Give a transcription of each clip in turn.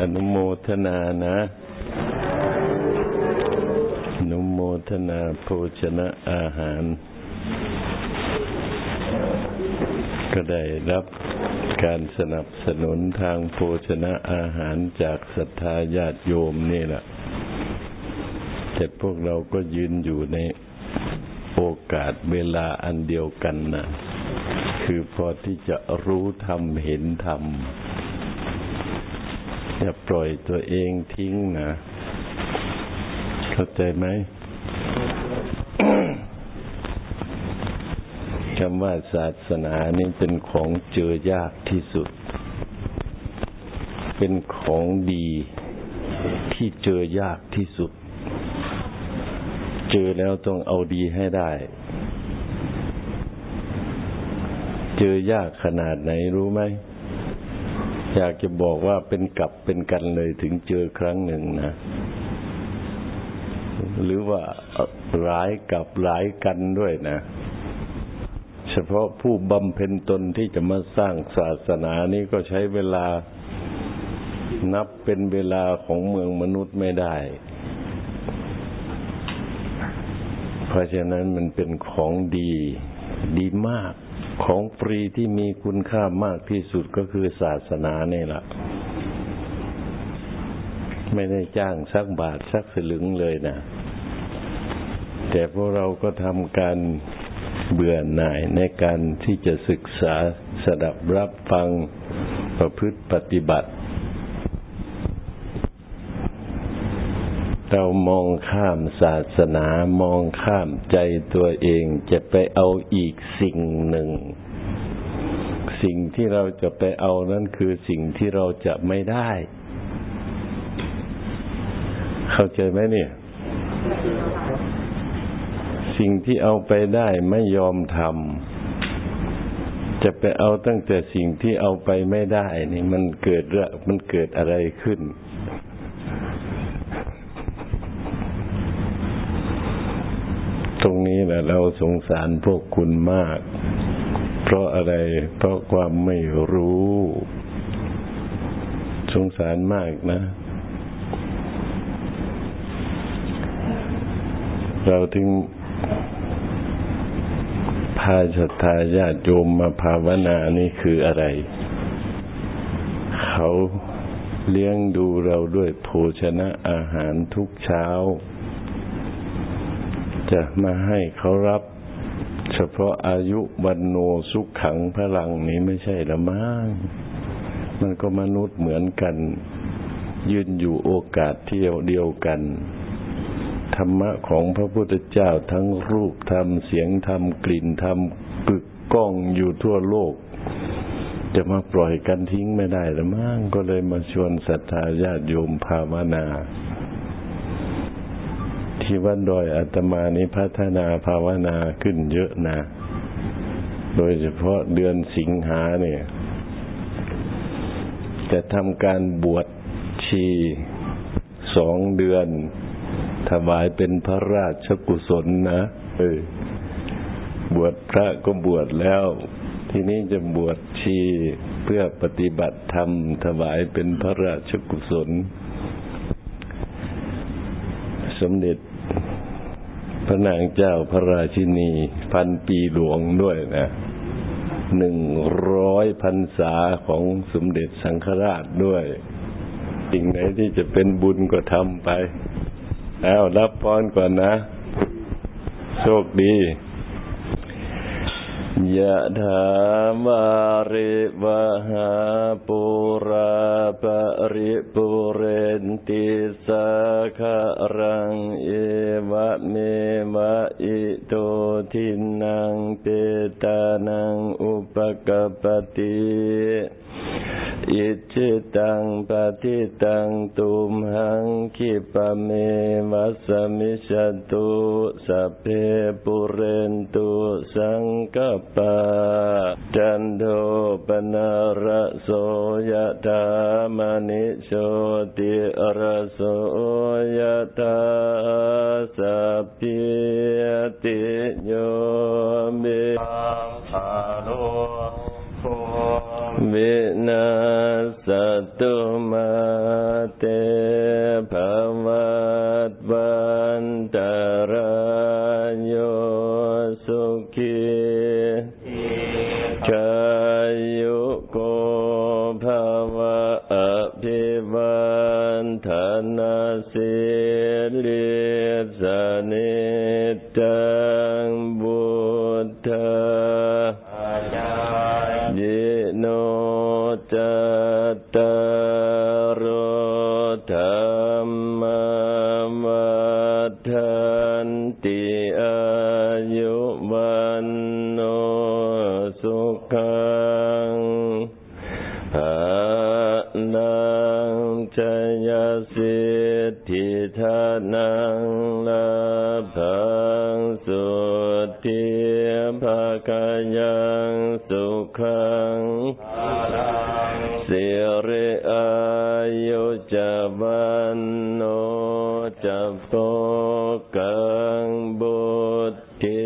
อนุโมทนานะอนุโมทนาโภชนะอาหาร ก็ได้รับการสนับสนุนทางโภชนะอาหารจากศรัทธาญาติโยมนี่แหละ แต่พวกเราก็ยืนอยู่ในโอกาสเวลาอันเดียวกันนะคือพอที่จะรู้ธรรมเห็นธรรม อย่าปล่อยตัวเองทิ้งนะ เข้าใจไหมคำว่าศาสนานี่เป็นของเจอยากที่สุด เป็นของดีที่เจอยากที่สุด เจอแล้วต้องเอาดีให้ได้ เจอยากขนาดไหนรู้ไหม อยากจะบอกว่าเป็นกลับเป็นกันเลยถึงเจอครั้งหนึ่งนะ หรือว่าหลายกับหลายกันด้วยนะ เฉพาะผู้บำเพ็ญตนที่จะมาสร้างศาสนานี้ก็ใช้เวลานับเป็นเวลาของเมืองมนุษย์ไม่ได้ เพราะฉะนั้นมันเป็นของดีดีมาก ของฟรีที่มีคุณค่ามากที่สุดก็คือศาสนาเนี่ยแหละไม่ได้จ้างสักบาทสักสลึงเลยนะ แต่พวกเราก็ทำการเบื่อหน่ายในการที่จะศึกษาสดับรับฟังประพฤติปฏิบัติ เรามองข้ามศาสนามองข้ามใจตัวเองจะไปเอาอีกสิ่งหนึ่ง สิ่งที่เราจะไปเอานั่นคือสิ่งที่เราจะไม่ได้ เข้าใจไหมเนี่ย สิ่งที่เอาไปได้ไม่ยอมทำจะไปเอาตั้งแต่สิ่งที่เอาไปไม่ได้ นี่มันเกิดเรื่องมันเกิดอะไรขึ้น ตรง นะเราสงสารพวกคุณมาก เพราะอะไร เพราะความไม่รู้ สงสารมากนะ เราถึงพาศรัทธาญาติโยมมาภาวนานี่คืออะไร เขาเลี้ยงดูเราด้วยโภชนะอาหารทุกเช้า จะมาให้เขารับ เฉพาะอายุวันโนสุขขังพลังนี้ไม่ใช่ละมั้งมันก็มนุษย์เหมือนกัน ยืนอยู่โอกาสเที่ยวเดียวกัน ธรรมะของพระพุทธเจ้าทั้งรูปธรรมเสียงธรรมกลิ่นธรรมกึกก้องอยู่ทั่วโลก จะมาปล่อยกันทิ้งไม่ได้ละมั้งก็เลยมาชวนศรัทธาญาติโยมภาวนา ที่วัดดอยอาตมานี้พัฒนาภาวนาขึ้นเยอะนะ โดยเฉพาะเดือนสิงหาเนี่ย จะทำการบวชชีสองเดือน ถวายเป็นพระราชกุศลนะเออบวชพระก็บวชแล้ว ทีนี้จะบวชชีเพื่อปฏิบัติธรรม ถวายเป็นพระราชกุศล สมเด็จ ระนางเจ้าพระราชินี พันปีหลวงด้วยนะหนึ่งร้อยพรรษาของสมเด็จสังฆราชด้วยสิ่งไหนที่จะเป็นบุญก็ทำไป แล้วรับพรก่อนนะ โชคดี ยะถาวาริวะหาปุราปริปุเรนติสาคะรังเอวะเมวะอิโตทินังเปตานังอุปกปติ อิจิตังปฏิตังตุมหังคิปะเมวัสมิชตุสัพเพปุเรนตุสังกปาจันโทปนาระโสยธามณิโชติระโสยธาสัพพิติโยมิอาโล วินาสตุมาเตภวัตวันตารโยสุขีกายุโกภวะอภิวันธนาสิลิสนิจังบุตธา จัตารธรรมวัฏันติ ยสิทธิธานังลาภังสุทิภาคายังสุขังสิริอายุจวันโนจะโปกังบุตติ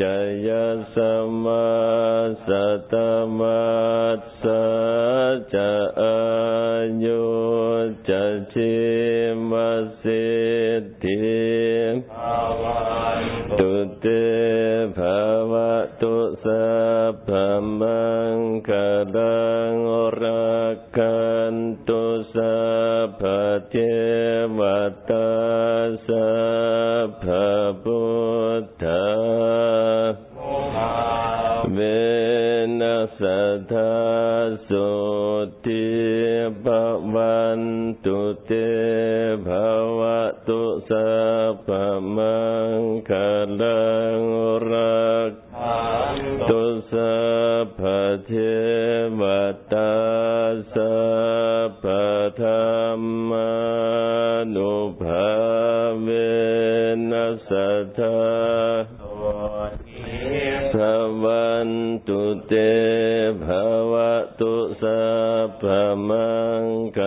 จยสมาสตมัสสะจะอายุ กันตุสัพพเทวตาสัพพุทธาเวนัสทธาสุติภวันตุเตภวะตุสัพพมังคลังรักตุสัพพเทวตา ภาวะตุสัพพมังค